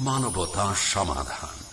মানবতা সমাধান।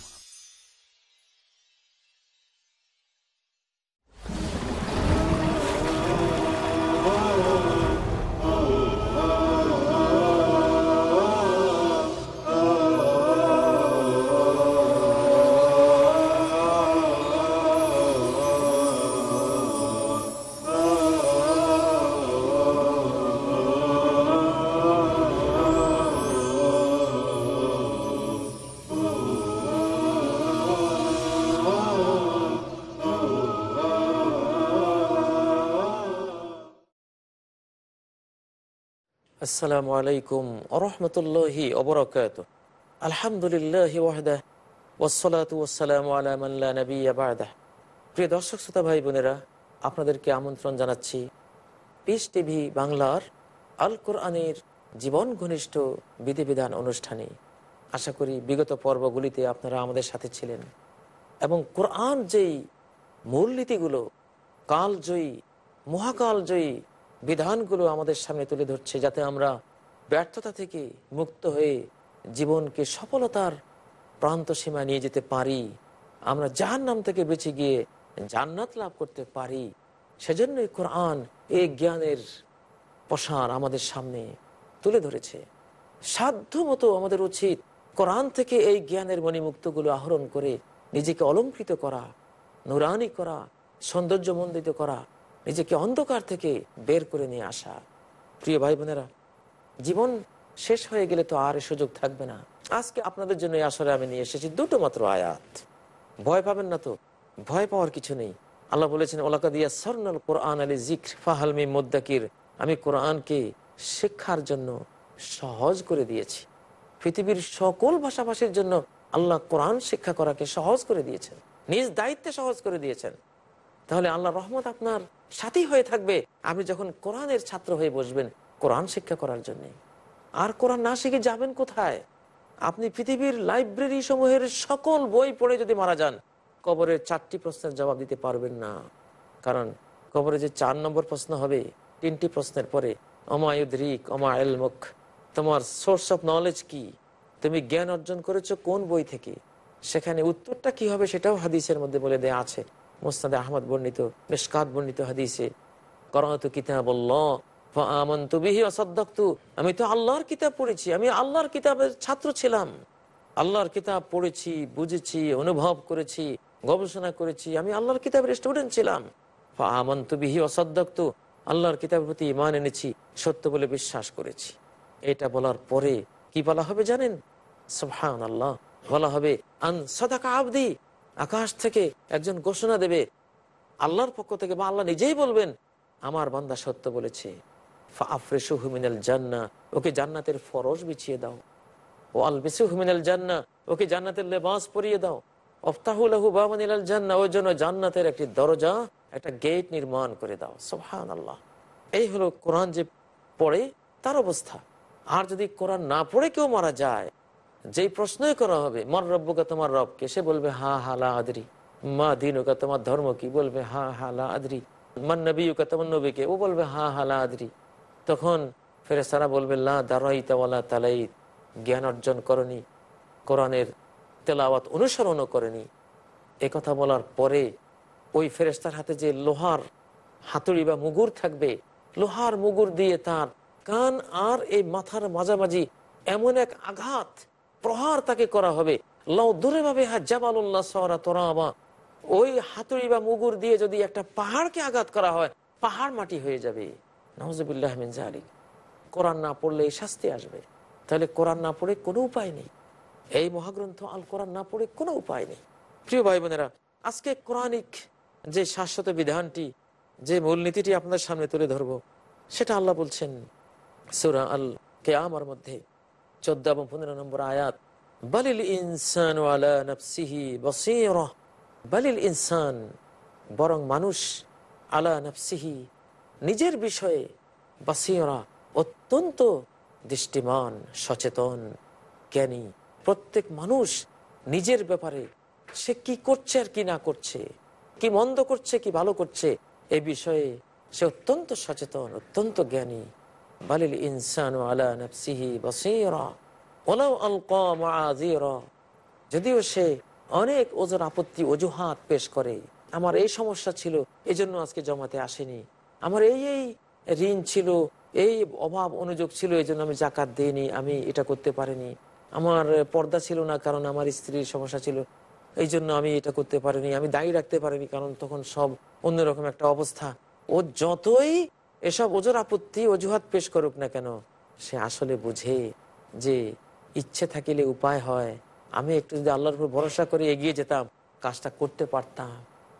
আসসালামু আলাইকুম আরহামতুল্লাহি অবরকাত আলহামদুলিল্লাহ ওয়াহদাহ ওসলাত ওসালাম আলামাল্লা নবী আবাদাহ প্রিয় দর্শক, শ্রোতা ভাই বোনেরা, আপনাদেরকে আমন্ত্রণ জানাচ্ছি পিস টিভি বাংলার আল কোরআনের জীবন ঘনিষ্ঠ বিধিবিধান অনুষ্ঠানে। আশা করি বিগত পর্বগুলিতে আপনারা আমাদের সাথে ছিলেন এবং কোরআন যেই মূলনীতিগুলো, কালজয়ী, মহাকালজয়ী বিধানগুলো আমাদের সামনে তুলে ধরছে যাতে আমরা ব্যর্থতা থেকে মুক্ত হয়ে জীবনকে সফলতার প্রান্ত সীমা নিয়ে যেতে পারি। আমরা যার নাম থেকে বেঁচে গিয়ে জান্নাত লাভ করতে পারি। সেজন্যই কোরআন এই জ্ঞানের প্রসার আমাদের সামনে তুলে ধরেছে। সাধ্য মতো আমাদের উচিত কোরআন থেকে এই জ্ঞানের মণিমুক্তগুলো আহরণ করে নিজেকে অলঙ্কৃত করা, নুরানি করা, সৌন্দর্যমণ্ডিত করা নিজেকে অন্ধকার থেকে বের করে নিয়ে আসা। প্রিয় ভাই বোনেরা জীবন শেষ হয়ে গেলে তো আর সুযোগ থাকবে না। আজকে আপনাদের জন্য আসলে আমি নিয়ে এসেছি দুটো মাত্র আয়াত। ভয় পাবেন না তো, ভয় পাওয়ার কিছু নেই। আল্লাহ বলেছেন ওলাকা দিয়া সরনাল কোরআন আলী জিক্র ফাহালমি মোদ্দাকির আমি কোরআনকে শিক্ষার জন্য সহজ করে দিয়েছি। পৃথিবীর সকল ভাষাভাষীর জন্য আল্লাহ কোরআন শিক্ষা করাকে সহজ করে দিয়েছেন। নিজ দায়িত্বে সহজ করে দিয়েছেন। তাহলে আল্লাহ রহমত আপনার সাথী হয়ে থাকবে। আপনি যখন কোরআনের ছাত্র হয়ে বসবেন, কোরআন শিক্ষা করার জন্য। আর কোরআন না শিখে যাবেন কোথায়? আপনি পৃথিবীর লাইব্রেরি সমূহের সকল বই পড়ে যদি মারা যান কবরের চারটি প্রশ্নের জবাব দিতে পারবেন না। কারণ কবরে যে চার নম্বর প্রশ্ন হবে, তিনটি প্রশ্নের পরে অমায়ুদ্রিক অমা এলমুখ তোমার সোর্স অফ নলেজ কি? তুমি জ্ঞান অর্জন করেছ কোন বই থেকে? সেখানে উত্তরটা কি হবে সেটাও হাদিসের মধ্যে বলে দেয়া আছে। মোস্তাদে আহমদ বর্ণিত, মেশকাত বর্ণিত হাদিসে, করত কিতাব আমি তো আল্লাহর কিতাব পড়েছি, আমি আল্লাহর কিতাবের ছাত্র ছিলাম। আল্লাহর কিতাব পড়েছি, বুঝেছি, অনুভব করেছি, গবেষণা করেছি, আমি আল্লাহর কিতাবের স্টুডেন্ট ছিলাম। আমন্ত বিহি অসদ্দক্ত আল্লাহর কিতাবের প্রতি ইমান এনেছি, সত্য বলে বিশ্বাস করেছি। এটা বলার পরে কি বলা হবে জানেন? সোহান আল্লাহ বলা হবে, আন সদাকা আবদি আকাশ থেকে একজন ঘোষণা দেবে, আল্লাহর পক্ষ থেকে বা আল্লাহ নিজেই বলবেন, আমার বান্দা সত্য বলেছে জান্না ওকে জান্নাতের ফরজ বিছিয়ে দাও। ও আল বিসু হুমিনাল জান্না ওকে জান্নাতের লেবাস পরিয়ে দাও। জান্না জন্য জান্নাতের একটি দরজা, একটা নির্মাণ করে দাও। আল্লাহ এই হলো যে পড়ে, তার অবস্থা। আর যদি কোরআন না পড়ে, কেউ মারা যায়। যেই প্রশ্নই করা হবে, মর রব্বকা তোমার রবকে সে বলবে, হা হালা আদরি। মা দিনুকা তোমার ধর্ম কি? বলবে, হা হালা আদরি। মান নবীকা তোমার নবীকে? ও বলবে, হা হালা আদরি। তখন ফেরেস্তারা বলবে, লা দারাইতাওয়ালা তালাই জ্ঞান অর্জন করনি, কোরআনের তেলাওয়াত অনুসরণও করেনি। কথা বলার পরে ওই ফেরেস্তার হাতে যে লোহার হাতুড়ি বা মুগুর থাকবে, লোহার মুগুর দিয়ে তার কান আর এই মাথার মাঝামাঝি এমন এক আঘাত প্রহার তাকে করা হবে। লাউ দূরে ভাবে জাবালুল্লাহ সরা ওই হাতুড়ি বা মুগুর দিয়ে যদি একটা পাহাড়কে আঘাত করা হয়, পাহাড় মাটি হয়ে যাবে। জাহারি কোরআন না পড়লে এই শাস্তি আসবে। তাহলে কোরআন না পড়ে কোনো উপায় নেই। এই মহাগ্রন্থ আল কোরআন না পড়ে কোনো উপায় নেই। প্রিয় ভাই বোনেরা আজকে কোরআনিক যে শাশ্বত বিধানটি, যে মূলনীতিটি আপনার সামনে তুলে ধরবো, সেটা আল্লাহ বলছেন, সুরা আল কে আমার মধ্যে। চোদ্দ এবং পনেরো নম্বর আয়াত, বালিল ইনসান বালিল ইনসান বরং মানুষ আলা নফসিহি নিজের বিষয়ে বাসিয়রা অত্যন্ত দৃষ্টিমান, সচেতন, জ্ঞানী। প্রত্যেক মানুষ নিজের ব্যাপারে সে কি করছে আর কি না করছে, কি মন্দ করছে, কি ভালো করছে, এ বিষয়ে সে অত্যন্ত সচেতন, অত্যন্ত জ্ঞানী। বালিল যদিও সে অনেক ওজোর আপত্তি, অজুহাত পেশ করে। আমার এই সমস্যা ছিল এই জন্য আজকে জমাতে আসেনি। আমার এই এই ঋণ ছিল, এই অভাব অনুযোগ ছিল এই জন্য আমি জাকাত দিইনি, আমি এটা করতে পারিনি। আমার পর্দা ছিল না, কারণ আমার স্ত্রীর সমস্যা ছিল এই জন্য আমি এটা করতে পারিনি, আমি দায়ী রাখতে পারিনি, কারণ তখন সব অন্যরকম একটা অবস্থা। ও যতই এসব ওজোর আপত্তি অজুহাত পেশ করুক না কেন? সে আসলে বুঝে যে ইচ্ছে থাকিলে উপায় হয়। আমি একটু যদি আল্লাহর উপর ভরসা করে এগিয়ে যেতাম, কাজটা করতে পারতাম।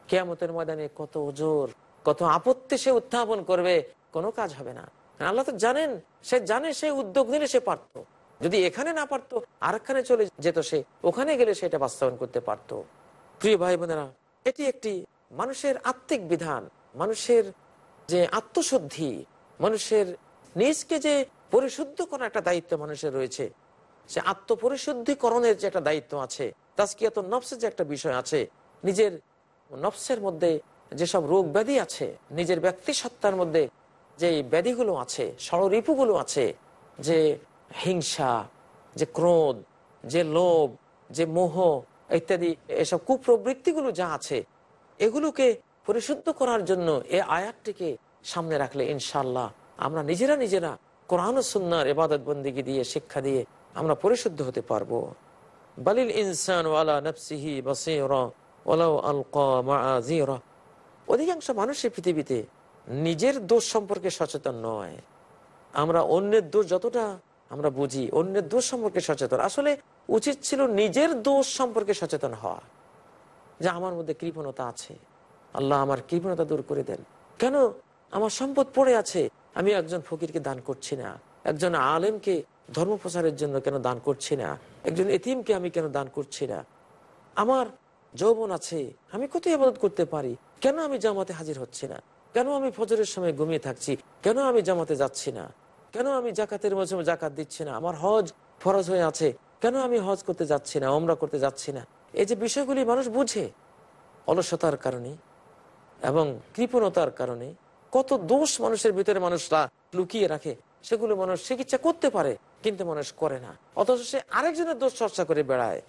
কেয়ামতের ময়দানে কত ওজোর, কত আপত্তি সে উত্থাপন করবে, কোনো কাজ হবে না। আল্লাহ তো জানেন, সে জানে, সে উদ্যোগ নিলে সে পারত। যদি এখানে না পারতো, আরেকখানে চলে যেত সে, ওখানে গেলে সেটা বাস্তবায়ন করতে পারত। প্রিয় ভাই বোনেরা, এটি একটি মানুষের আত্মিক বিধান, মানুষের যে আত্মশুদ্ধি মানুষের নিজকে যে পরিশুদ্ধ করার একটা দায়িত্ব মানুষের রয়েছে, সে আত্মপরিশুদ্ধিকরণের যে একটা দায়িত্ব আছে তাস্কিয়াত নফসের যে একটা বিষয় আছে, নিজের নফসের মধ্যে যেসব রোগ ব্যাধি আছে, নিজের ব্যক্তি সত্তার মধ্যে যে ব্যাধিগুলো আছে ষড়রিপুগুলো আছে, যে হিংসা, যে ক্রোধ, যে লোভ, যে মোহ, ইত্যাদি এসব কুপ্রবৃত্তিগুলো যা আছে, এগুলোকে পরিশুদ্ধ করার জন্য এ আয়াতটিকে সামনে রাখলে ইনশাল্লাহ আমরা নিজেরা নিজেরা কোরআন সুন্নার এবাদত বন্দিগি দিয়ে শিক্ষা দিয়ে আমরা পরিশুদ্ধ হতে পারব। বালিল ইনসান ওয়ালা নফসিহি বাসীরা অধিকাংশ মানুষের পৃথিবীতে নিজের দোষ সম্পর্কে সচেতন নয়। আমরা অন্যের দোষ যতটা আমরা বুঝি, অন্যের দোষ সম্পর্কে সচেতন। আসলে উচিত ছিল নিজের দোষ সম্পর্কে সচেতন হওয়া। যে আমার মধ্যে কৃপণতা আছে। আল্লাহ আমার কৃপণতা দূর করে দেন। কেন? আমার সম্পদ পড়ে আছে। আমি একজন ফকিরকে দান করছি না। একজন আলেমকে ধর্ম প্রচারের জন্য কেন দান করছি না? একজন এতিমকে আমি কেন দান করছি না? আমার যৌবন আছে। আমি কত ইবাদত করতে পারি? কেন আমি জামাতে হাজির হচ্ছি না? কেন আমি ফজরের সময় ঘুমিয়ে থাকছি? কেন আমি জামাতে যাচ্ছি না? কেন আমি জাকাতের মৌসুমে জাকাত দিচ্ছি না? আমার হজ ফরজ হয়ে আছে। কেন আমি হজ করতে যাচ্ছি না? ওমরা করতে যাচ্ছি না? এই যে বিষয়গুলি মানুষ বুঝে অলসতার কারণে এবং কৃপণতার কারণে কত দোষ মানুষের ভিতরে মানুষরা লুকিয়ে রাখে, সেগুলো মানুষ চিকিৎসা করতে পারে, কিন্তু মানুষ করে না। অথচ সে আরেকজনের দোষ চর্চা করে বেড়ায়।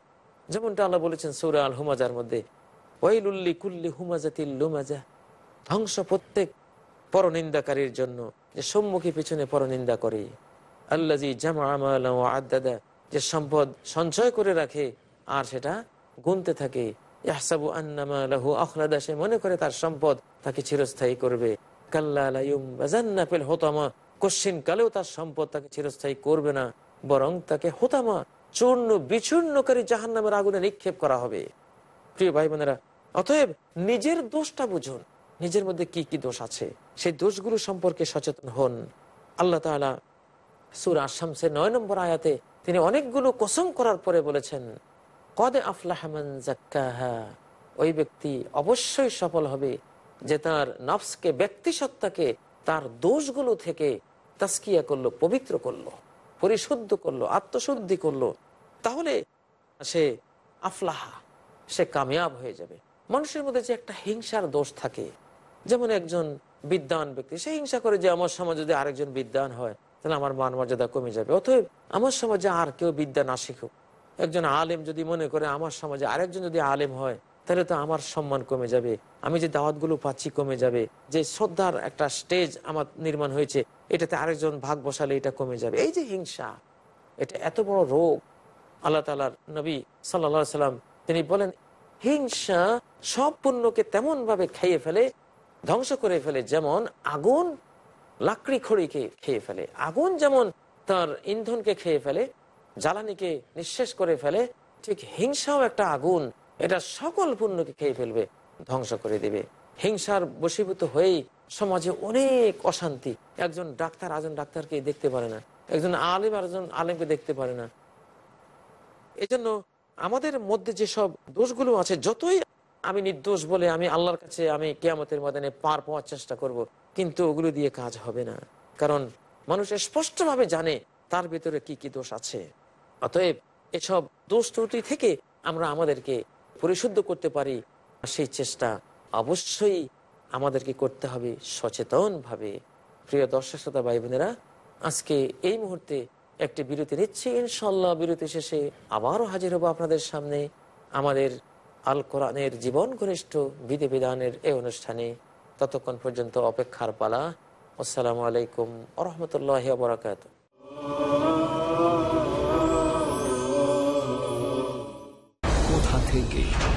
যেমনটা আল্লাহ বলেছেন সৌরা আল হুমাজার মধ্যে ওয়াইলুল্লি কুল্লি হুমাজাতিল লুমাজা। ধ্বংস প্রত্যেক পরনিন্দাকারীর জন্য যে সম্মুখী পিছনে পরনিন্দা করে। আল্লাজি জামা আদাদা যে সম্পদ সঞ্চয় করে রাখে, আর সেটা গুনতে থাকে। ইয়াহসাবু আন্নামা লাহু আখলাদা সে মনে করে তার সম্পদ তাকে চিরস্থায়ী করবে। কাল্লা হোতামা, কশ্চিন কালেও তার সম্পদ তাকে চিরস্থায়ী করবে না, বরং তাকে হোতামা, চূর্ণ বিচূর্ণকারী জাহান নামের আগুনে নিক্ষেপ করা হবে। প্রিয় ভাই বোনেরা অতএব নিজের দোষটা বুঝুন। নিজের মধ্যে কি কি দোষ আছে? সেই দোষগুলো সম্পর্কে সচেতন হন। আল্লাহ তালা সুর আসামসে নয় নম্বর আয়াতে তিনি অনেকগুলো কসম করার পরে বলেছেন কদে আফলাহমান ওই ব্যক্তি অবশ্যই সফল হবে যে তার নফসকে ব্যক্তি সত্তাকে তার দোষগুলো থেকে তাস্কিয়া করল, পবিত্র করল, পরিশুদ্ধ করল, আত্মশুদ্ধি করল। তাহলে সে আফলাহা, সে কামিয়াব হয়ে যাবে। মানুষের মধ্যে যে একটা হিংসার দোষ থাকে, যেমন একজন বিদ্যান ব্যক্তি, সে হিংসা করে যে আমার সমাজে যদি আরেকজন বিদ্যান হয়, তাহলে আমার মান মর্যাদা কমে যাবে। অতএব আমার সমাজে আর কেউ বিদ্যা না শিখুক। একজন আলেম যদি মনে করে আমার সমাজে আরেকজন যদি আলেম হয়, তাহলে তো আমার সম্মান কমে যাবে। আমি যে দাওয়াতগুলো পাচ্ছি কমে যাবে। যে শ্রদ্ধার একটা স্টেজ আমার নির্মাণ হয়েছে, এটাতে আরেকজন ভাগ বসালে এটা কমে যাবে। এই যে হিংসা, এটা এত বড় রোগ। আল্লাহ তালার নবী সাল্লা সাল্লাম তিনি বলেন, হিংসা সব পুণ্যকে তেমন ভাবে খেয়ে ফেলে, ধ্বংস করে ফেলে যেমন আগুন, লাকড়ি খড়িকে খেয়ে ফেলে। আগুন যেমন তার ইন্ধনকে খেয়ে ফেলে জ্বালানিকে নিঃশেষ করে ফেলে, ঠিক হিংসাও একটা আগুন। এটা সকল পুণ্যকে খেয়ে ফেলবে, ধ্বংস করে দিবে। হিংসার বশীভূত হয়েই সমাজে অনেক অশান্তি। একজন ডাক্তার আরেকজন ডাক্তারকে দেখতে পারে না। একজন আলেম আরেকজন আলেমকে দেখতে পারে না। এজন্য আমাদের মধ্যে যেসব দোষগুলো আছে, যতই আমি নির্দোষ বলে আমি আল্লাহর কাছে আমি কেয়ামতের ময়দানে পার পাওয়ার চেষ্টা করব। কিন্তু ওগুলো দিয়ে কাজ হবে না। কারণ মানুষ স্পষ্টভাবে জানে তার ভিতরে কি কি দোষ আছে। অতএব এসব দোষ ত্রুটি থেকে আমরা আমাদেরকে পরিশুদ্ধ করতে পারি। সেই চেষ্টা অবশ্যই আমাদেরকে করতে হবে সচেতন ভাবে প্রিয় দর্শক শ্রোতা ভাই বোনেরা আজকে এই মুহূর্তে একটি বিরতি নিচ্ছি। ইনশাল্লাহ বিরতি শেষে আবারও হাজির হব আপনাদের সামনে আমাদের আল কোরআনের জীবন ঘনিষ্ঠ বিধি বিধানের এই অনুষ্ঠানে। ততক্ষণ পর্যন্ত অপেক্ষার পালা। আসসালামু আলাইকুম আরহামতুল্লাহ বরাকাত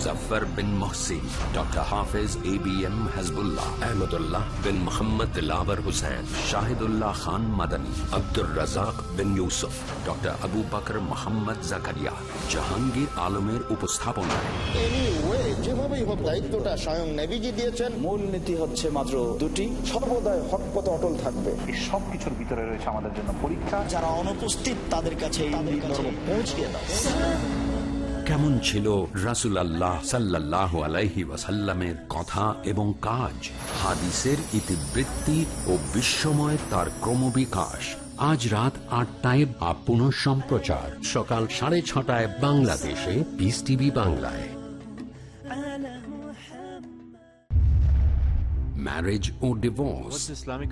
Muzaffar bin Mohsin doctor Hafez A B M Hazbullah Ahmadullah bin Mohammad lover Hossain Shahidullah Khan Madani Abdur Razzak bin Yusuf doctor Abu Bakar Mohammad Zakaria Jahangir আলমের উপস্থাপনায় এনিওয়ে যেভাবেই হোক দায়িত্বটা স্বয়ং নেভিজি দিয়েছেন মূল নীতি হচ্ছে মাত্র দুটি। সর্বদাই হক পথে অটল থাকবে। এই ভিতরে রয়েছে আমাদের জন্য পরীক্ষা। যারা অনুপস্থিত তাদের কাছে পৌঁছিয়ে দাও। কেমন ছিল রাসুল আল্লাহ সাল্লাহ আলাইহি ওয়াসাল্লামের কথা এবং কাজ? হাদিসের ইতিবৃত্তি ও বিশ্বময় তার ক্রমবিকাশ। আজ রাত আটটায় বা পুনঃ সম্প্রচার। সকাল সাড়ে ছটায় বাংলাদেশে। পিস টিভি বাংলায়। Marriage O divorce Islamic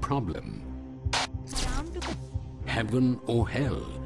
problem Islam to heaven or hell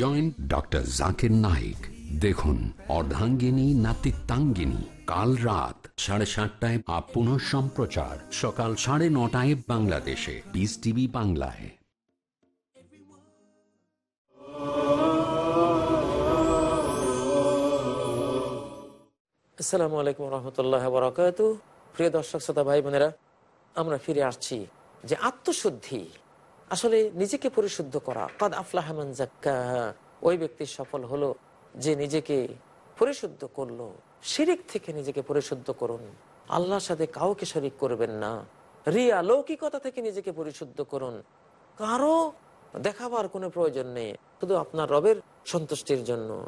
Join doctor Zakir Naik. দেখুন, অর্ধাঙ্গিনী, নাতিত্বাঙ্গিনী, কাল রাত সাড়ে সাতটায় আপ পুনঃ সম্প্রচার, সকাল সাড়ে নটায় বাংলাদেশে বিস টিভি বাংলায়। আসসালামু আলাইকুম রহমতুল্লাহ বরাকাত প্রিয় দর্শক, শ্রোতা ভাই বোনেরা আমরা ফিরে আসছি যে আত্মশুদ্ধি আসলে নিজেকে পরিশুদ্ধ করা। কাদ আফলাহমান জাক্কা ওই ব্যক্তি সফল হলো যে নিজেকে পরিশুদ্ধ করল। শিরিক থেকে নিজেকে পরিশুদ্ধ করুন। আল্লাহর সাথে কাউকে শরিক করবেন না। রিয়া লৌকিকতা থেকে নিজেকে পরিশুদ্ধ করুন। কারও দেখাবার কোনো প্রয়োজন নেই। শুধু আপনার রবের সন্তুষ্টির জন্য।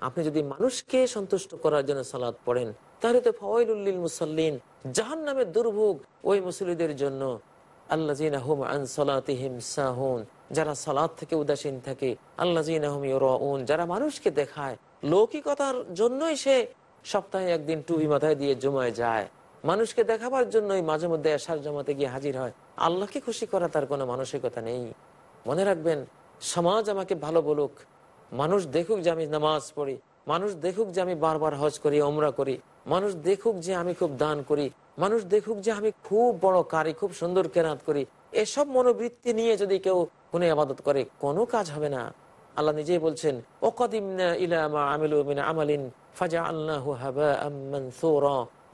আপনি যদি মানুষকে সন্তুষ্ট করার জন্য সালাদ পড়েন, তাহলে তো ফওয়াইলুল্লিল মুসাল্লিন জাহান নামের দুর্ভোগ ওই মুসলিদের জন্য আল্লাহ যারা সালাদ থেকে উদাসীন থাকে আল্লাহ যারা মানুষকে দেখায়, লৌকিকতার জন্যই সে সপ্তাহে একদিন টুপি মাথায় দিয়ে জমায় যায়। মানুষকে দেখাবার জন্যই মাঝে মধ্যে আসার জমাতে গিয়ে হাজির হয়। আল্লাহকে খুশি করা তার কোনো মানসিকতা নেই। মনে রাখবেন, সমাজ আমাকে ভালো বলুক। মানুষ দেখুক যে আমি নামাজ পড়ি। মানুষ দেখুক যে আমি বারবার হজ করি ওমরা করি। মানুষ দেখুক যে আমি খুব দান করি। মানুষ দেখুক যে আমি খুব বড় কারি, খুব সুন্দর কেরাত করি। এসব মনোবৃত্তি নিয়ে যদি কেউ কোনো আবাদত করে, কোনো কাজ হবে না। আল্লাহ নিজেই বলছেন আমালিন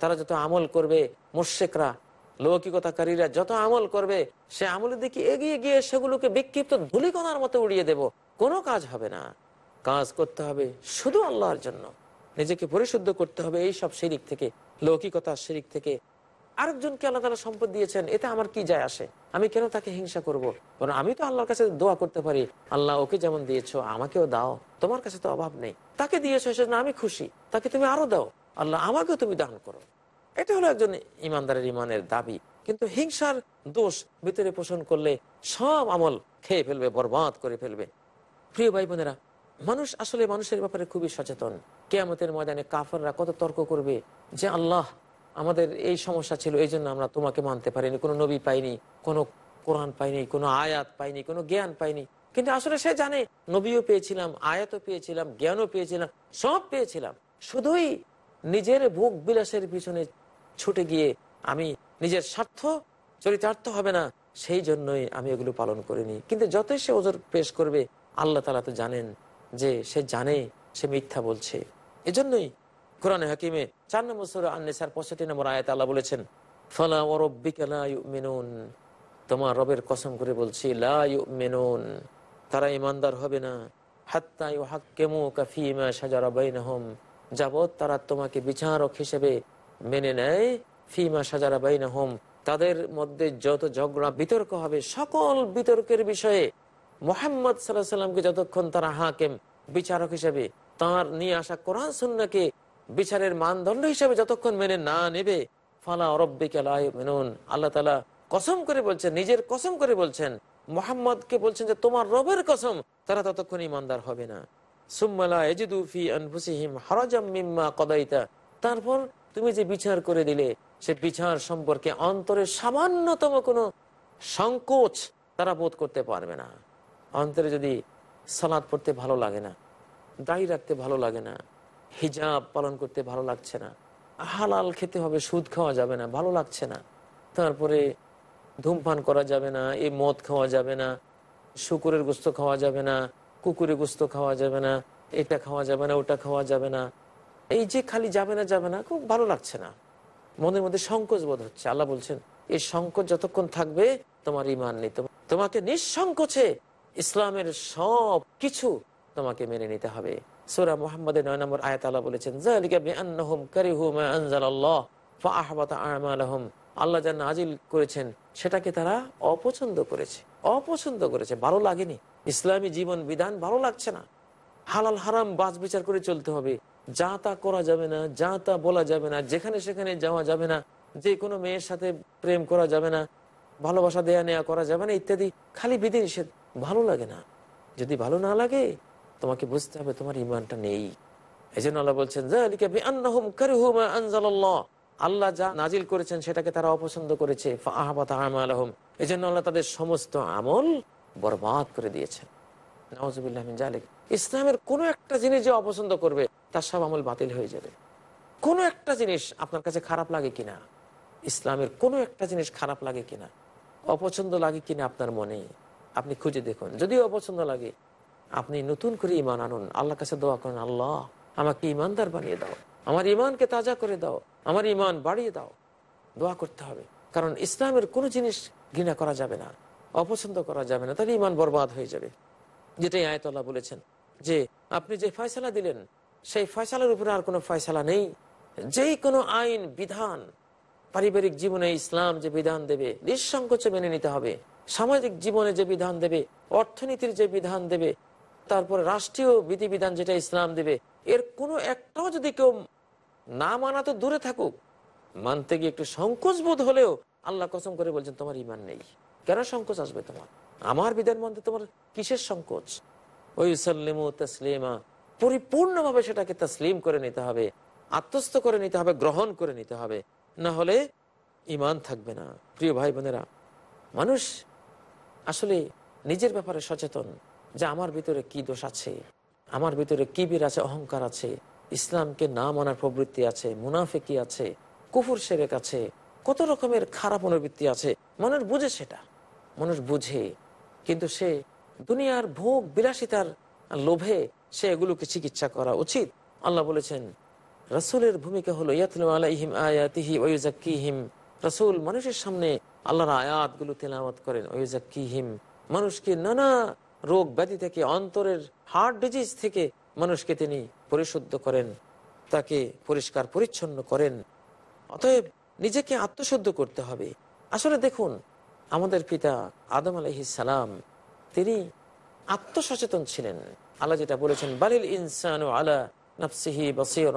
তারা যত আমল করবে মোর্শেকরা লৌকিকতাকারীরা যত আমল করবে, সে আমলের দিকে এগিয়ে গিয়ে সেগুলোকে বিক্ষিপ্ত ধুলিকণার মতো উড়িয়ে দেব। কোনো কাজ হবে না। কাজ করতে হবে শুধু আল্লাহর জন্য। নিজেকে পরিশুদ্ধ করতে হবে এই সব শিরিক থেকে। লৌকিকতার শিরিক থেকে আরেকজনকে আল্লাহ তালা সম্পদ দিয়েছেন, এতে আমার কি যায় আসে? আমি কেন তাকে হিংসা করব। বরং আমি তো আল্লাহর কাছে দোয়া করতে পারি, আল্লাহ ওকে যেমন দিয়েছ, আমাকেও দাও, তোমার কাছে তো অভাব নেই। তাকে দিয়েছ সেজন্য আমি খুশি, তাকে তুমি আরও দাও, আল্লাহ আমাকেও তুমি দান করো। এটা হলো একজন ইমানদারের ইমানের দাবি। কিন্তু হিংসার দোষ ভিতরে পোষণ করলে সব আমল খেয়ে ফেলবে, বরবাদ করে ফেলবে। প্রিয় ভাই বোনেরা মানুষ আসলে মানুষের ব্যাপারে খুবই সচেতন। কেয়ামতের ময়দানে কাফাররা কত তর্ক করবে যে, আল্লাহ, আমাদের এই সমস্যা ছিল এই জন্য আমরা তোমাকে মানতে পারিনি। কোনো নবী পাইনি, কোনো কোরআন পাইনি, কোনো আয়াত পাইনি, কোনো জ্ঞান পাইনি। কিন্তু আসলে সে জানে, নবীও পেয়েছিলাম, আয়াতও পেয়েছিলাম, জ্ঞানও পেয়েছিলাম, সব পেয়েছিলাম। শুধুই নিজের ভোগ বিলাসের পিছনে ছুটে গিয়ে আমি নিজের স্বার্থ, চরিতার্থ হবে না, সেই জন্যই আমি এগুলো পালন করিনি। কিন্তু যতই সে ওজোর পেশ করবে, আল্লাহ তালা তো জানেন যে সে জানে, সে মিথ্যা বলছে। এজন্যই কোরআন হাকিমে চার নম্বর সুরা আন্নেসার পঁয়ষট্টি নম্বর আয়াত আল্লাহ বলেছেন, ফালা ও রব্বিকা লা ইউমিনুন। তোমার রবের কসম করে বলছি, লা ইউমিনুন। তারা ইমানদার হবে না। বাইনাহুম। যাবত তারা তোমাকে বিচারক হিসেবে মেনে নেয়, ফিমা সাজারা তাদের মধ্যে যত বিতর্ক হবে, সকল বিতর্কের বিষয়ে মোহাম্মদ সাল্লাহ সাল্লামকে যতক্ষণ তারা হাকেম, বিচারক হিসেবে তার নিয়ে আসা কোরআন সুন্নাকে বিচারের মানদণ্ড হিসেবে যতক্ষণ মেনে না নেবে, ফালা অরব্বিকে মেনুন আল্লাহ তালা কসম করে বলছেন, নিজের কসম করে বলছেন, মোহাম্মদকে বলছেন যে তোমার রবের কসম, তারা ততক্ষণ ইমানদার হবে না। তারপর তুমি যে বিচার করে দিলে, সে বিচার সম্পর্কে অন্তরে সামান্যতম কোনো সংকোচ তারা বোধ করতে পারবে না। অন্তরে যদি সালাদ পড়তে ভালো লাগে না, দাড়ি রাখতে ভালো লাগে না, হিজাব পালন করতে ভালো লাগছে না, হালাল খেতে হবে, সুদ খাওয়া যাবে না, ভালো লাগছে না, তারপরে ধূমপান করা যাবে না, এই মদ খাওয়া যাবে না, শুকুরের গোস্ত খাওয়া যাবে না, কুকুরের গোস্ত খাওয়া যাবে না, এটা খাওয়া যাবে না, ওটা খাওয়া যাবে না, এই যে খালি যাবে না যাবে না, খুব ভালো লাগছে না। মনের মধ্যে সংকোচ বোধ হচ্ছে। আল্লাহ বলছেন এই সংকোচ যতক্ষণ থাকবে, তোমার ইমান নেই। তোমা- তোমাকে নিঃসংকোচে ইসলামের সব কিছু তোমাকে মেনে নিতে হবে। সুরা মোহাম্মদের নয় নম্বর আয়াত আল্লাহ বলেছেন। আল্লাহ যা নাজিল করেছেন, সেটাকে তারা অপছন্দ করেছে অপছন্দ করেছে, ভালো লাগেনি। ইসলামী জীবন বিধান ভালো লাগছে না। হালাল হারাম বাজ বিচার করে চলতে হবে। যা তা করা যাবে না, যা তা বলা যাবে না, যেখানে সেখানে যাওয়া যাবে না, যে কোনো মেয়ের সাথে প্রেম করা যাবে না, ভালোবাসা দেয়া নেয়া করা যাবে না ইত্যাদি। খালি বিধি নিষেধ ভালো লাগে না। যদি ভালো না লাগে, তোমাকে বুঝতে হবে তোমার ইমানটা নেই। এই জন্য আল্লাহ বলছেন। আল্লাহ যা নাজিল করেছেন, সেটাকে তারা অপছন্দ করেছে। এই জন্য আল্লাহ তাদের সমস্ত আমল বরবাদ করে দিয়েছেন। ইসলামের কোনো একটা জিনিস যে অপছন্দ করবে, তার সব আমল বাতিল হয়ে যাবে। কোনো একটা জিনিস আপনার কাছে খারাপ লাগে কিনা? ইসলামের কোনো একটা জিনিস খারাপ লাগে কিনা? অপছন্দ লাগে কিনা আপনার মনে? আপনি খুঁজে দেখুন। যদিও অপছন্দ লাগে, আপনি নতুন করে ইমান আনুন। আল্লাহর কাছে দোয়া করেন, আল্লাহ, আমাকে ইমানদার বানিয়ে দাও। আমার ইমানকে তাজা করে দাও। আমার ইমান বাড়িয়ে দাও। দোয়া করতে হবে। কারণ ইসলামের কোনো জিনিস ঘৃণা করা যাবে না, অপছন্দ করা যাবে না, তাহলে ইমান বরবাদ হয়ে যাবে। যেটাই আয়তল্লাহ বলেছেন যে, আপনি যে ফয়সালা দিলেন, সেই ফয়সালার উপরে আর কোনো ফয়সালা নেই। যেই কোনো আইন, বিধান, পারিবারিক জীবনে ইসলাম যে বিধান দেবে, নিঃসংকোচে মেনে নিতে হবে। সামাজিক জীবনে যে বিধান দেবে, অর্থনীতির যে বিধান দেবে, তারপরে রাষ্ট্রীয় বিধিবিধান যেটা ইসলাম দেবে, এর কোনো একটাও যদি কেউ না মানা তো দূরে থাকুক। মানতে গিয়ে একটু সংকোচ বোধ হলেও আল্লাহ কসম করে বলছেন, তোমার ইমান নেই। কেন সংকোচ আসবে তোমার? আমার বিধান মানতে তোমার কিসের সংকোচ? ওই সাল্লিমু তসলিমা, পরিপূর্ণভাবে সেটাকে তসলিম করে নিতে হবে, আত্মস্থ করে নিতে হবে, গ্রহণ করে নিতে হবে। না হলে ইমান থাকবে না। প্রিয় ভাই বোনেরা, মানুষ আসলে নিজের ব্যাপারে সচেতন যে আমার ভিতরে কি দোষ আছে, আমার ভিতরে কি বীর আছে, অহংকার আছে, ইসলামকে না মানার প্রবৃত্তি আছে, মুনাফেকি আছে, কুফুর সেরেক আছে, কত রকমের খারাপ অনুবৃত্তি আছে। মানুষ বুঝে সেটা মানুষ বুঝে। কিন্তু সে দুনিয়ার ভোগ বিলাসিতার লোভে সে এগুলোকে চিকিৎসা করা উচিত। আল্লাহ বলেছেন, রাসূলের ভূমিকা হলো, ইয়াতলু আলাইহিম আয়াতিহি ওয়ায়ুযাক্কিহিম রাসূল মানুষের সামনে আল্লাহর আয়াতগুলো তেলাওয়াত করেন ওয়ায়ুযাক্কিহিম মানুষকে নানা রোগ ব্যাধি থেকে, অন্তরের হার্ট ডিজিজ থেকে মানুষকে তিনি পরিশুদ্ধ করেন, তাকে পরিষ্কার পরিচ্ছন্ন করেন। অতএব নিজেকে আত্মশুদ্ধ করতে হবে। আসলে দেখুন, আমাদের পিতা আদম আলহিস সালাম, তিনি আত্মসচেতন ছিলেন। আল্লাহ যেটা বলেছেন, বালিল ইনসান আলা নাফসিহি বাসির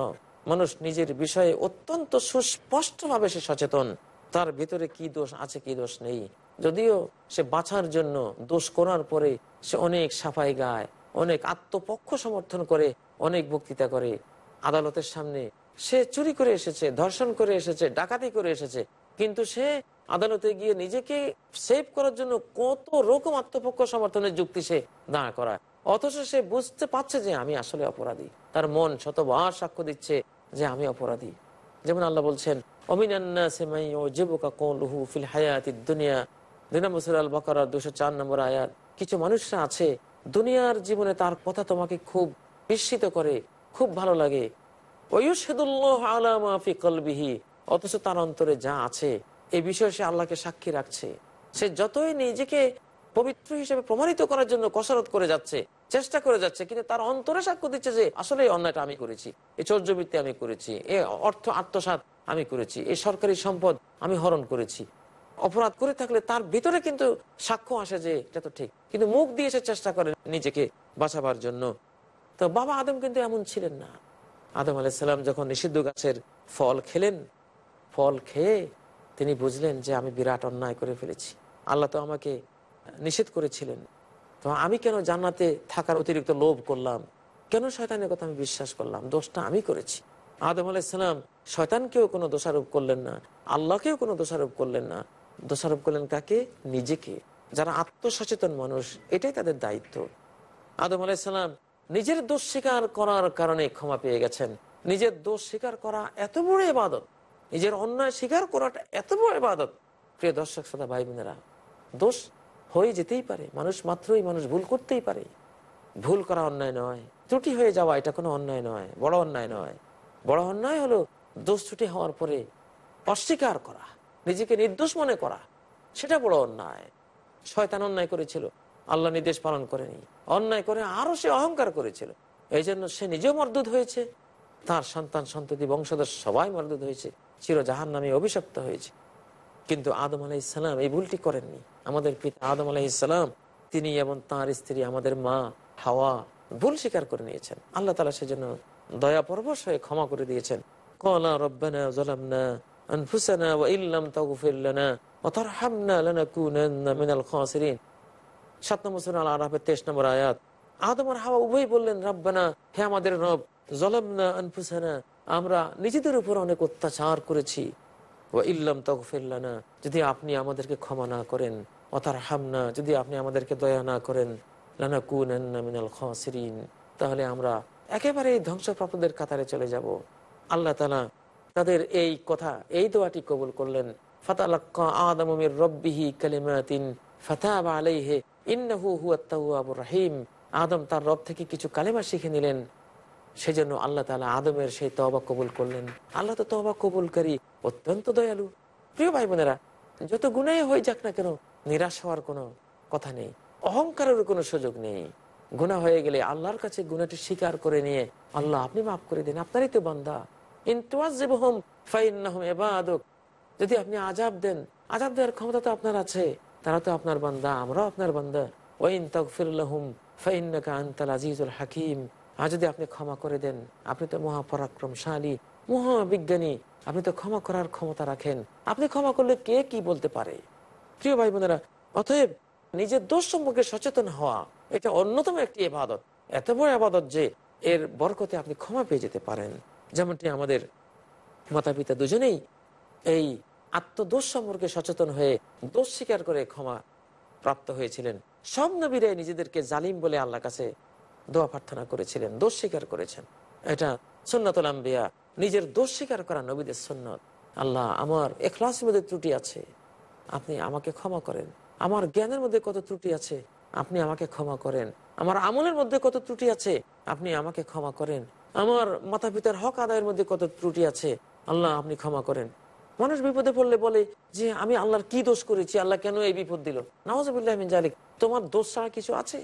মানুষ নিজের বিষয়ে অত্যন্ত সুস্পষ্টভাবে সে সচেতন। তার ভিতরে কি দোষ আছে, কি দোষ নেই? যদিও সে বাঁচার জন্য দোষ করার পরে সে অনেক সাফাই গায়, অনেক আত্মপক্ষ সমর্থন করে, অনেক বক্তৃতা করে। আদালতের সামনে সে চুরি করে এসেছে, ধর্ষণ করে এসেছে, ডাকাতি করে এসেছে। কিন্তু সে আদালতে গিয়ে নিজেকে সেভ করার জন্য কত রকম আত্মপক্ষ সমর্থনের যুক্তি সে দাঁড় করায়। অথচ সে বুঝতে পারছে যে আমি আসলে অপরাধী। তার মন শতবার সাক্ষ্য দিচ্ছে যে আমি অপরাধী। যেমন আল্লাহ বলছেন কিছু মানুষরা আছে, দুনিয়ার জীবনে তার কথা তোমাকে খুব বিস্মিত করে, খুব ভালো লাগে। অথচ তার অন্তরে যা আছে এই বিষয়ে সে আল্লাহকে সাক্ষী রাখছে। সে যতই নিজেকে পবিত্র হিসেবে প্রমাণিত করার জন্য কসরত করে যাচ্ছে চেষ্টা করে যাচ্ছে, কিন্তু তার অন্তরে সাক্ষ্য দিচ্ছে যে আসলে এই অন্যায়টা আমি করেছি, এই চর্যবৃত্তি আমি করেছি, এ অর্থ আত্মসাত আমি করেছি, এই সরকারি সম্পদ আমি হরণ করেছি। অপরাধ করে থাকলে তার ভিতরে কিন্তু সাক্ষ্য আসে যে এটা তো ঠিক, কিন্তু মুখ দিয়ে সে চেষ্টা করে নিজেকে বাঁচাবার জন্য। তো বাবা আদম কিন্তু এমন ছিলেন না। আদম আলাইসাল্লাম যখন নিষিদ্ধ গাছের ফল খেলেন, ফল খেয়ে তিনি বুঝলেন যে আমি বিরাট অন্যায় করে ফেলেছি। আল্লাহ তো আমাকে নিষেধ করেছিলেন। তো আমি কেন জান্নাতে থাকার অতিরিক্ত লোভ করলাম? কেন শয়তানের কথা আমি বিশ্বাস করলাম? দোষটা আমি করেছি। আদম আলাইসাল্লাম শয়তানকেও কোনো দোষারোপ করলেন না, আল্লাহকেও কোনো দোষারোপ করলেন না। দোষারোপ করলেন কাকে? নিজেকে। যারা আত্মসচেতন মানুষ, এটাই তাদের দায়িত্ব। আদম আলাইসাল্লাম নিজের দোষ স্বীকার করার কারণে ক্ষমা পেয়ে গেছেন। নিজের দোষ স্বীকার করা এত বড় ইবাদত। নিজের অন্যায় স্বীকার করাটা এত বড় ইবাদত। প্রিয় দর্শক, শ্রোতা ভাই বোনেরা দোষ হয়ে যেতেই পারে। মানুষ মাত্রই মানুষ ভুল করতেই পারে। ভুল করা অন্যায় নয়। ত্রুটি হয়ে যাওয়া এটা কোনো অন্যায় নয়, বড় অন্যায় নয়। বড় অন্যায় হলো দোষ ত্রুটি হওয়ার পরে অস্বীকার করা, নিজেকে নির্দোষ মনে করা, সেটা বড় অন্যায়। শয়তান অন্যায় করেছিল, আল্লাহ নির্দেশ পালন করেনি। অন্যায় করে আরও সে অহংকার করেছিল। এই জন্য সে নিজেও মর্দুদ হয়েছে। তার সন্তান সন্ততি বংশধর সবাই মর্দুদ হয়েছে। চির জাহান নামে অভিশপ্ত হয়েছে। কিন্তু আদম আলাহ ইসলাম এই ভুলটি করেননি। আমাদের পিতা আদম আলাহ ইসলাম তিনি এবং তাঁর স্ত্রী, আমাদের মা হাওয়া ভুল স্বীকার করে নিয়েছেন। আল্লাহ তালা সেজন্য দয়া পরবশ হয়ে ক্ষমা করে দিয়েছেন। কলা রব্বানা জলামনা নম্বর আয়াত। আদম হাওয়া উভয় বললেন হে আমাদের আমরা নিজেদের উপর অনেক অত্যাচার করেছি। ইল্লাম তগফিল্লানা যদি আপনি আমাদেরকে ক্ষমা না করেন অতার হামনা যদি আপনি আমাদেরকে দয়া না করেন লানা মিনাল খাসিরিন, তাহলে আমরা একেবারে ধ্বংসপ্রাপ্তদের কাতারে চলে যাব। আল্লাহ তালা তাদের এই কথা, এই দোয়াটি কবুল করলেন। ফাতালাক্কা রহিম। আদম তার রব থেকে কিছু কালেমা শিখে নিলেন। আল্লাহ আদমের সেই কবুল করলেন। আল্লাহ তো তবা কবুলকারী। অত্যন্ত দয়ালু। প্রিয় ভাই বোনেরা যত গুণাই হয়ে যাক না কেন, নিরাশ হওয়ার কোনো কথা নেই, অহংকারের কোনো সুযোগ নেই। গুণা হয়ে গেলে আল্লাহর কাছে গুণাটি স্বীকার করে নিয়ে, আল্লাহ আপনি মাফ করে দিন, আপনারই তো বান্দা। যদি আপনি আজাব দেন আজাব দেওয়ার ক্ষমতা তো আপনার আছে, তারা তো আপনার বান্দা, আমরাও আপনার বান্দা। ওয়াইন তাগফিরলাহুম ফাইন্নাকা হাকিম। আর যদি আপনি ক্ষমা করে দেন, আপনি তো মহাপরাক্রমশালী, মহাবিজ্ঞানী আপনি তো ক্ষমা করার ক্ষমতা রাখেন। আপনি ক্ষমা করলে কে কি বলতে পারে? প্রিয় ভাই বোনেরা অতএব নিজের দোষ সম্পর্কে সচেতন হওয়া, এটা অন্যতম একটি এবাদত। এত বড় আবাদত যে এর বরকতে আপনি ক্ষমা পেয়ে যেতে পারেন। যেমনটি আমাদের মাতা পিতা দুজনেই এই আত্মদোষ সম্পর্কে সচেতন হয়ে দোষ স্বীকার করে ক্ষমা প্রাপ্ত হয়েছিলেন। সব নবীরাই নিজেদেরকে জালিম বলে আল্লাহ কাছে দোয়া প্রার্থনা করেছিলেন, দোষ স্বীকার করেছেন। এটা সুন্নাতুল আম্বিয়া নিজের দোষ স্বীকার করা নবীদের সুন্নত। আল্লাহ, আমার এখলাসের মধ্যে ত্রুটি আছে, আপনি আমাকে ক্ষমা করেন। আমার জ্ঞানের মধ্যে কত ত্রুটি আছে, আপনি আমাকে ক্ষমা করেন। আমার আমলের মধ্যে কত ত্রুটি আছে, আপনি আমাকে ক্ষমা করেন। আমার মাতা পিতার হক আদায়ের মধ্যে কত ত্রুটি আছে, আল্লাহ, আপনি ক্ষমা করেন। মানুষ বিপদে পড়লে বলে যে, আমি আল্লাহর কি দোষ করেছি? আল্লাহ কেন এই বিপদ দিল? নওয়াজ জালিক তোমার দোষ ছাড়া কিছু আছে?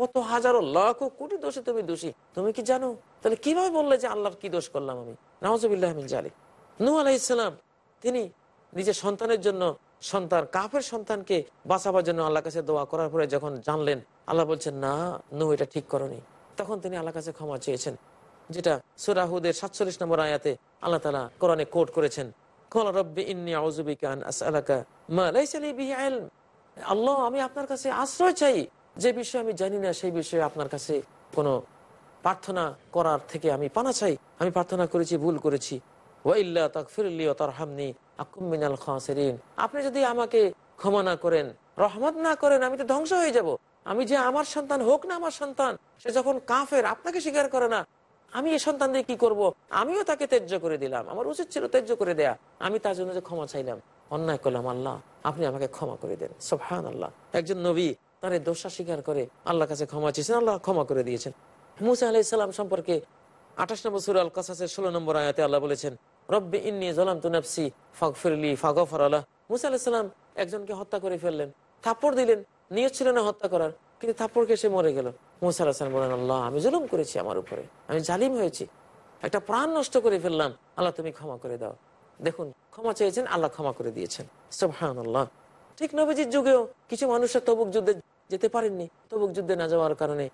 কত হাজারো, লাখ কোটি দোষে তুমি দোষী। তুমি কি জানো? তাহলে কীভাবে বললে যে আল্লাহর কি দোষ করলাম আমি? নওয়াজবিল্লাহমিন জালিক নু আলাইসালাম তিনি নিজের সন্তানের জন্য সন্তান, কাফের সন্তানকে বাঁচাবার জন্য আল্লাহ কাছে দোয়া করার পরে যখন জানলেন, আল্লাহ বলছেন, না নু এটা ঠিক করনি। তখন তিনি আল্লাহ কাছে ক্ষমা চেয়েছেন, যেটা সুরাহুদের সাতচল্লিশ নম্বর আয়াতে আল্লাহ তালা কোরআনে কোট করেছেন। আল্লাহ, আমি আপনার কাছে আশ্রয় চাই। যে বিষয়ে আমি জানি না, সেই বিষয়ে আপনার কাছে কোনো প্রার্থনা করার থেকে আমি পানা চাই। আমি প্রার্থনা করেছি, ভুল করেছি। আপনি যদি আমাকে ক্ষমা না করেন, রহমত না করেন, আমি তো ধ্বংস হয়ে যাব। আমি যে আমার সন্তান হোক না আমার সন্তান, সে যখন কাফের, আপনাকে স্বীকার করে না, আমি এই সন্তান দিয়ে কি করব? আমিও তাকে ত্যায্য করে দিলাম। আমার উচিত ছিল ত্যায্য করে দেয়া। আমি তার জন্য যে ক্ষমা চাইলাম, অন্যায় করলাম আল্লাহ, আপনি আমাকে ক্ষমা করে দেন। সোহান আল্লাহ একজন নবী তার দোষা স্বীকার করে আল্লাহ কাছে ক্ষমা চেয়েছেন, আল্লাহ ক্ষমা করে দিয়েছেন। মুসা আলাহ ইসলাম সম্পর্কে আঠাশ নম্বর সুর আল কাসাসের ষোলো নম্বর আয়াতে আল্লাহ বলেছেন, রব্বি ইন্নি জলাম তু নাফসি ফাগফিরলি ফাগফার আল্লাহ মুসা আলাহিসাল্লাম একজনকে হত্যা করে ফেললেন, থাপ্পড় দিলেন, নিয়ত ছিল না হত্যা করার, কিন্তু থাপ্পড়কে সে মরে গেল। মুসা আলাহিসাল্লাম বলেন আল্লাহ, আমি জুলুম করেছি আমার উপরে, আমি জালিম হয়েছি, একটা প্রাণ নষ্ট করে ফেললাম, আল্লাহ তুমি ক্ষমা করে দাও। দেখুন, ক্ষমা চেয়েছেন, আল্লাহ ক্ষমা করে দিয়েছেন। সুবহানাল্লাহ। ঠিক নবীজির যুগেও কিছু মানুষরা তবুক যুদ্ধে যেতে পারেননি, তবুক যুদ্ধে না যাওয়ার কারণে।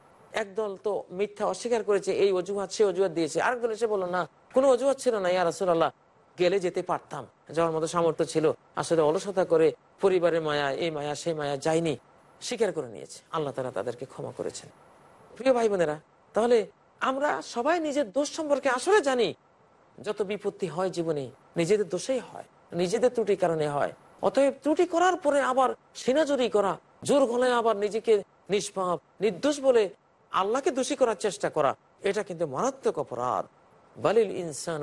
একদল তো মিথ্যা অস্বীকার করেছে, এই অজুহাত সে অজুহাত দিয়েছে। আরেক দল এসে বলল, না, কোনো অজুহাত ছিল না, ইয়া রাসূলুল্লাহ, গেলে যেতে পারতাম। যাওয়ার মতো সামর্থ্য ছিল। আসলে অলসতা করে পরিবারের মায়া, এই মায়া, সেই মায়া যায়নি। স্বীকার করে নিয়েছে। আল্লাহ তারা তাদেরকে ক্ষমা করেছেন। প্রিয় ভাই বোনেরা, তাহলে আমরা সবাই নিজের দোষ সম্পর্কে আসলে জানি। যত বিপত্তি হয় জীবনে, নিজেদের দোষেই হয়। নিজেদের ত্রুটির কারণে হয়। অতএব ত্রুটি করার পরে আবার সেনাজুরি করা, জোর গলায় আবার নিজেকে নিষ্পাপ, নির্দোষ বলে আল্লাহকে দোষী করার চেষ্টা করা, এটা কিন্তু মারাত্মক অপরাধ। বালিল ইনসান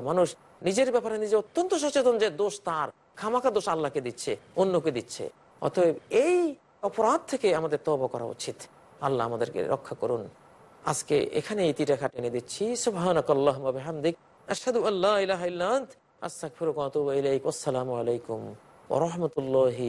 মানুষ নিজের ব্যাপারে নিজে অত্যন্ত সচেতন যে দোষ তার খামাকা দোষ আল্লাহকে দিচ্ছে, অন্যকে দিচ্ছে। অতএব এই অপরাধ থেকে আমাদের তব করা উচিত। আল্লাহ আমাদেরকে রক্ষা করুন। আজকে এখানে ইতিটা খাটেনে দিচ্ছি। ইলাহা ইল্লা আন্ত আস্তাগফিরুকা ওয়া আতুবু ইলাইক আসসালামু আলাইকুম ওয়া রাহমাতুল্লাহি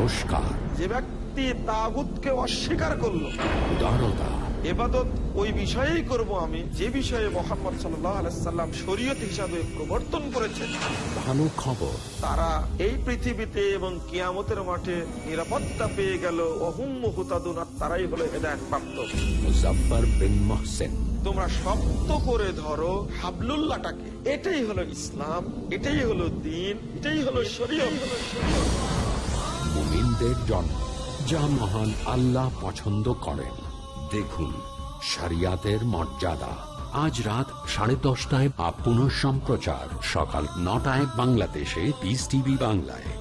পুরস্কার যে ব্যক্তি তাগুতকে অস্বীকার করল উদারতা। এবাদত ওই বিষয়েই করব আমি যে বিষয়ে মোহাম্মদ আলাইসাল্লাম শরীয়ত হিসাবে প্রবর্তন করেছেন। ভালো খবর। তারা এই পৃথিবীতে এবং কিয়ামতের মাঠে নিরাপত্তা পেয়ে গেল অহুম হুতাদুন আর তারাই হলো হেদায়ত প্রাপ্ত মুজাফফর বিন মহসেন। তোমরা শক্ত করে ধরো হাবলুল্লাহটাকে। এটাই হলো ইসলাম এটাই হলো দিন এটাই হলো শরীয়ত। মুমিনদের জন্ম যা মহান আল্লাহ পছন্দ করেন। দেখুন, শরিয়াতের মর্যাদা। আজ রাত সাড়ে দশটায় বা সম্প্রচার সকাল নটায় বাংলাদেশে বিস টিভি বাংলায়।